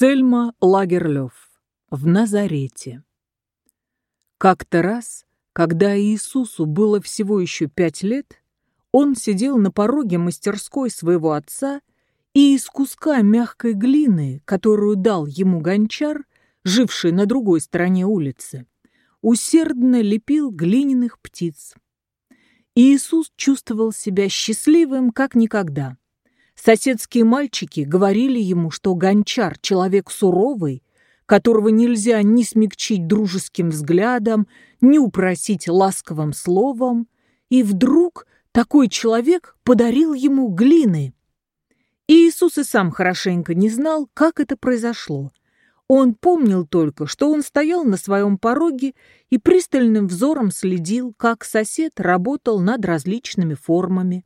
Сельма Лагерлёв в Назарете. Как-то раз, когда Иисусу было всего еще пять лет, он сидел на пороге мастерской своего отца и из куска мягкой глины, которую дал ему гончар, живший на другой стороне улицы, усердно лепил глиняных птиц. Иисус чувствовал себя счастливым, как никогда. Соседские мальчики говорили ему, что гончар — человек суровый, которого нельзя ни смягчить дружеским взглядом, ни упросить ласковым словом, и вдруг такой человек подарил ему глины. И Иисус и сам хорошенько не знал, как это произошло. Он помнил только, что он стоял на своем пороге и пристальным взором следил, как сосед работал над различными формами.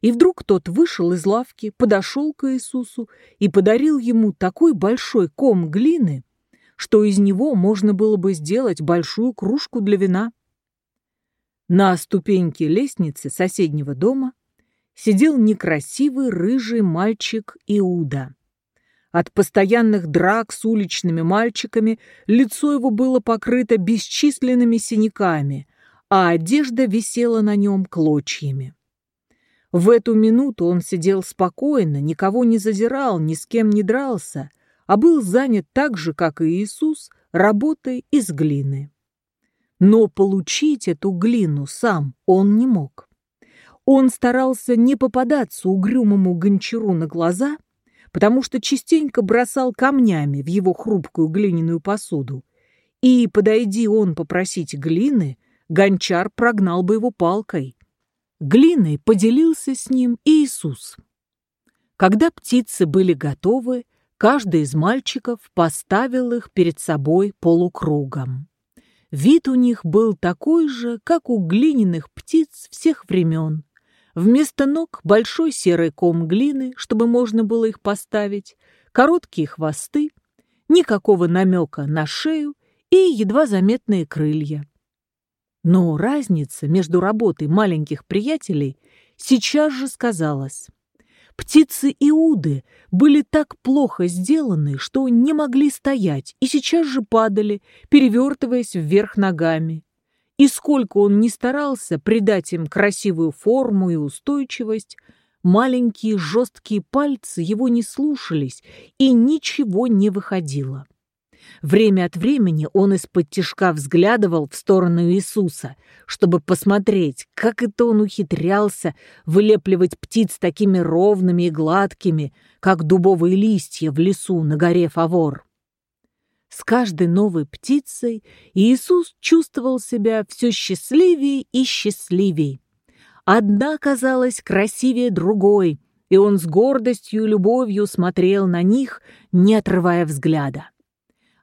И вдруг тот вышел из лавки, подошел к Иисусу и подарил ему такой большой ком глины, что из него можно было бы сделать большую кружку для вина. На ступеньке лестницы соседнего дома сидел некрасивый рыжий мальчик Иуда. От постоянных драк с уличными мальчиками лицо его было покрыто бесчисленными синяками, а одежда висела на нем клочьями. В эту минуту он сидел спокойно, никого не зазирал, ни с кем не дрался, а был занят так же, как и Иисус, работой из глины. Но получить эту глину сам он не мог. Он старался не попадаться угрюмому гончару на глаза, потому что частенько бросал камнями в его хрупкую глиняную посуду, и, подойди он попросить глины, гончар прогнал бы его палкой. Глиной поделился с ним Иисус. Когда птицы были готовы, каждый из мальчиков поставил их перед собой полукругом. Вид у них был такой же, как у глиняных птиц всех времен. Вместо ног большой серый ком глины, чтобы можно было их поставить, короткие хвосты, никакого намека на шею и едва заметные крылья. Но разница между работой маленьких приятелей сейчас же сказалась. Птицы Иуды были так плохо сделаны, что не могли стоять и сейчас же падали, перевертываясь вверх ногами. И сколько он ни старался придать им красивую форму и устойчивость, маленькие жесткие пальцы его не слушались и ничего не выходило. Время от времени он из-под тишка взглядывал в сторону Иисуса, чтобы посмотреть, как это он ухитрялся вылепливать птиц такими ровными и гладкими, как дубовые листья в лесу на горе Фавор. С каждой новой птицей Иисус чувствовал себя все счастливее и счастливее. Одна казалась красивее другой, и он с гордостью и любовью смотрел на них, не отрывая взгляда.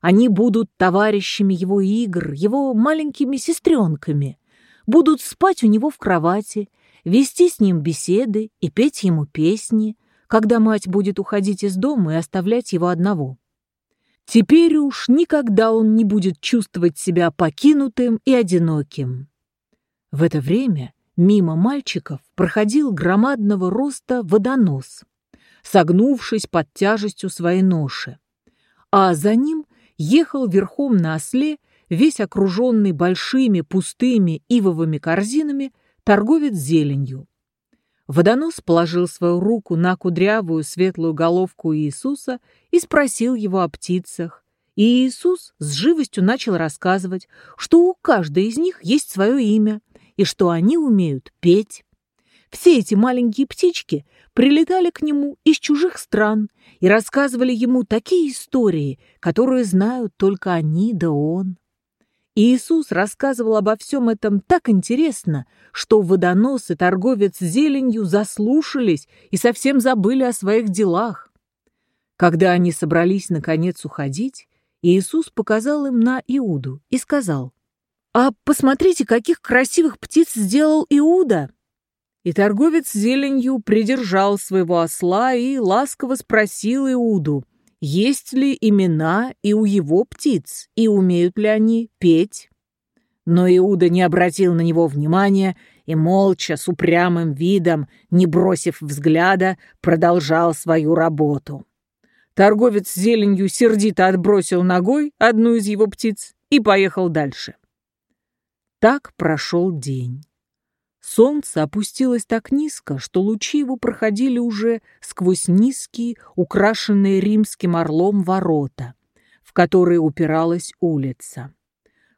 Они будут товарищами его игр, его маленькими сестренками, будут спать у него в кровати, вести с ним беседы и петь ему песни, когда мать будет уходить из дома и оставлять его одного. Теперь уж никогда он не будет чувствовать себя покинутым и одиноким. В это время мимо мальчиков проходил громадного роста водонос, согнувшись под тяжестью своей ноши, а за ним ехал верхом на осле, весь окруженный большими пустыми ивовыми корзинами, торговец зеленью. Водонос положил свою руку на кудрявую светлую головку Иисуса и спросил его о птицах. И Иисус с живостью начал рассказывать, что у каждой из них есть свое имя и что они умеют петь. Все эти маленькие птички прилетали к нему из чужих стран и рассказывали ему такие истории, которые знают только они да он. И Иисус рассказывал обо всем этом так интересно, что водонос и торговец зеленью заслушались и совсем забыли о своих делах. Когда они собрались наконец уходить, Иисус показал им на Иуду и сказал, «А посмотрите, каких красивых птиц сделал Иуда!» И торговец зеленью придержал своего осла и ласково спросил Иуду, есть ли имена и у его птиц, и умеют ли они петь. Но Иуда не обратил на него внимания и молча, с упрямым видом, не бросив взгляда, продолжал свою работу. Торговец зеленью сердито отбросил ногой одну из его птиц и поехал дальше. Так прошел день. Солнце опустилось так низко, что лучи его проходили уже сквозь низкие, украшенные римским орлом ворота, в которые упиралась улица.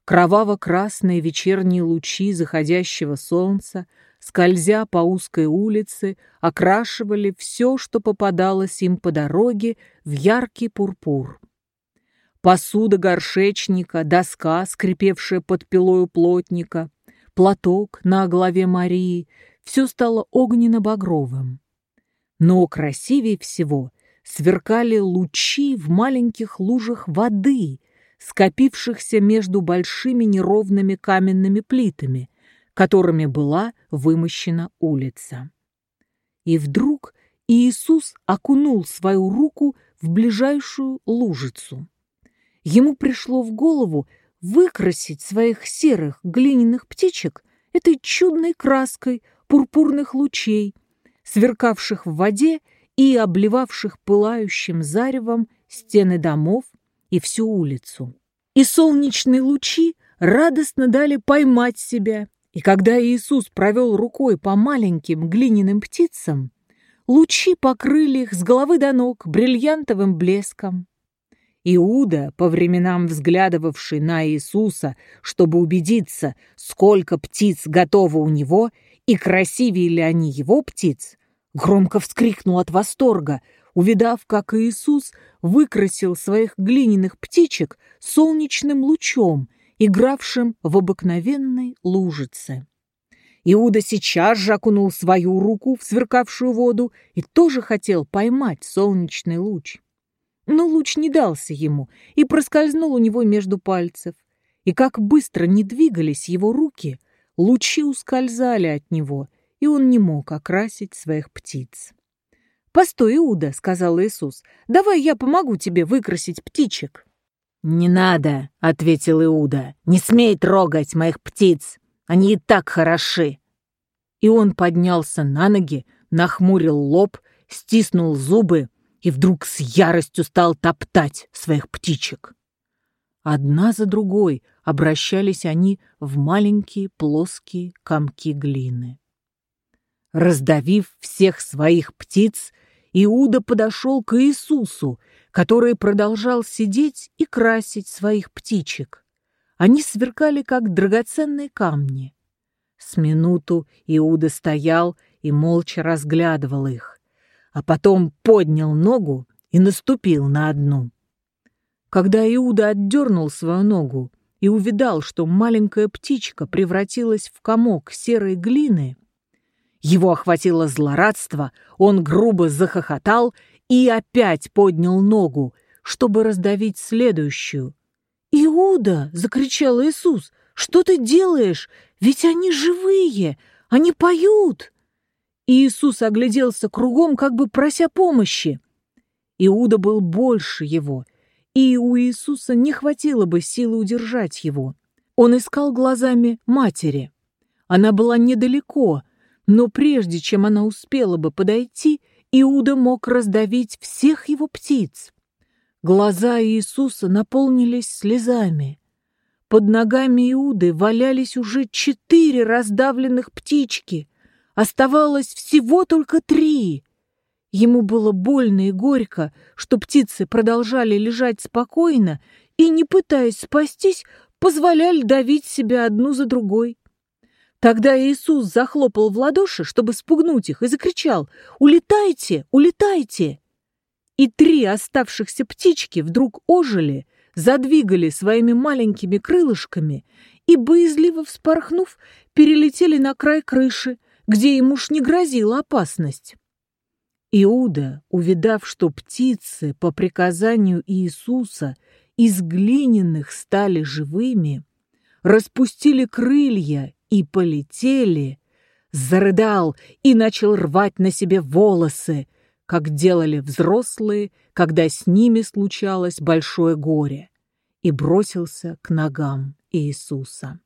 Кроваво-красные вечерние лучи заходящего солнца, скользя по узкой улице, окрашивали все, что попадалось им по дороге, в яркий пурпур. Посуда горшечника, доска, скрипевшая под пилою плотника, платок на голове Марии — все стало огненно-багровым. Но красивее всего сверкали лучи в маленьких лужах воды, скопившихся между большими неровными каменными плитами, которыми была вымощена улица. И вдруг Иисус окунул свою руку в ближайшую лужицу. Ему пришло в голову выкрасить своих серых глиняных птичек этой чудной краской пурпурных лучей, сверкавших в воде и обливавших пылающим заревом стены домов и всю улицу. И солнечные лучи радостно дали поймать себя, и когда Иисус провел рукой по маленьким глиняным птицам, лучи покрыли их с головы до ног бриллиантовым блеском. Иуда, по временам взглядывавший на Иисуса, чтобы убедиться, сколько птиц готово у него и красивее ли они его птиц, громко вскрикнул от восторга, увидав, как Иисус выкрасил своих глиняных птичек солнечным лучом, игравшим в обыкновенной лужице. Иуда сейчас же окунул свою руку в сверкавшую воду и тоже хотел поймать солнечный луч. Но луч не дался ему и проскользнул у него между пальцев. И как быстро не двигались его руки, лучи ускользали от него, и он не мог окрасить своих птиц. «Постой, Иуда», — сказал Иисус, — «давай я помогу тебе выкрасить птичек». «Не надо», — ответил Иуда, — «не смей трогать моих птиц, они и так хороши». И он поднялся на ноги, нахмурил лоб, стиснул зубы и вдруг с яростью стал топтать своих птичек. Одна за другой обращались они в маленькие плоские комки глины. Раздавив всех своих птиц, Иуда подошел к Иисусу, который продолжал сидеть и красить своих птичек. Они сверкали, как драгоценные камни. С минуту Иуда стоял и молча разглядывал их, а потом поднял ногу и наступил на одну. Когда Иуда отдернул свою ногу и увидал, что маленькая птичка превратилась в комок серой глины, его охватило злорадство, он грубо захохотал и опять поднял ногу, чтобы раздавить следующую. «Иуда!» — закричал Иисус. «Что ты делаешь? Ведь они живые! Они поют!» Иисус огляделся кругом, как бы прося помощи. Иуда был больше его, и у Иисуса не хватило бы силы удержать его. Он искал глазами матери. Она была недалеко, но прежде чем она успела бы подойти, Иуда мог раздавить всех его птиц. Глаза Иисуса наполнились слезами. Под ногами Иуды валялись уже четыре раздавленных птички. Оставалось всего только три. Ему было больно и горько, что птицы продолжали лежать спокойно и, не пытаясь спастись, позволяли давить себя одну за другой. Тогда Иисус захлопал в ладоши, чтобы спугнуть их, и закричал «Улетайте! Улетайте!» И три оставшихся птички вдруг ожили, задвигали своими маленькими крылышками и, боязливо вспорхнув, перелетели на край крыши, где ему уж не грозила опасность. Иуда, увидав, что птицы по приказанию Иисуса из глиняных стали живыми, распустили крылья и полетели, зарыдал и начал рвать на себе волосы, как делали взрослые, когда с ними случалось большое горе, и бросился к ногам Иисуса.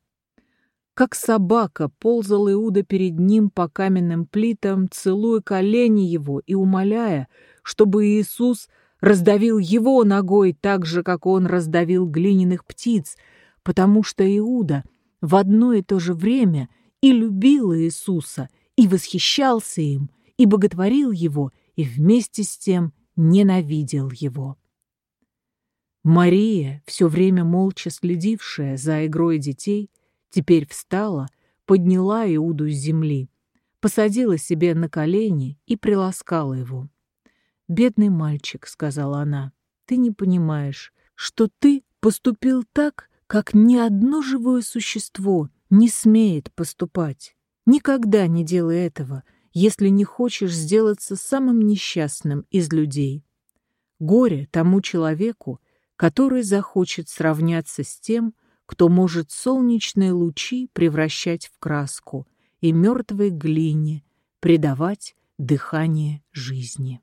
Как собака ползал Иуда перед ним по каменным плитам, целуя колени его и умоляя, чтобы Иисус раздавил его ногой так же, как он раздавил глиняных птиц, потому что Иуда в одно и то же время и любил Иисуса, и восхищался им, и боготворил его, и вместе с тем ненавидел его. Мария, все время молча следившая за игрой детей, теперь встала, подняла Иуду с земли, посадила себе на колени и приласкала его. «Бедный мальчик», — сказала она, — «ты не понимаешь, что ты поступил так, как ни одно живое существо не смеет поступать. Никогда не делай этого, если не хочешь сделаться самым несчастным из людей. Горе тому человеку, который захочет сравняться с тем, кто может солнечные лучи превращать в краску и мертвой глине придавать дыхание жизни.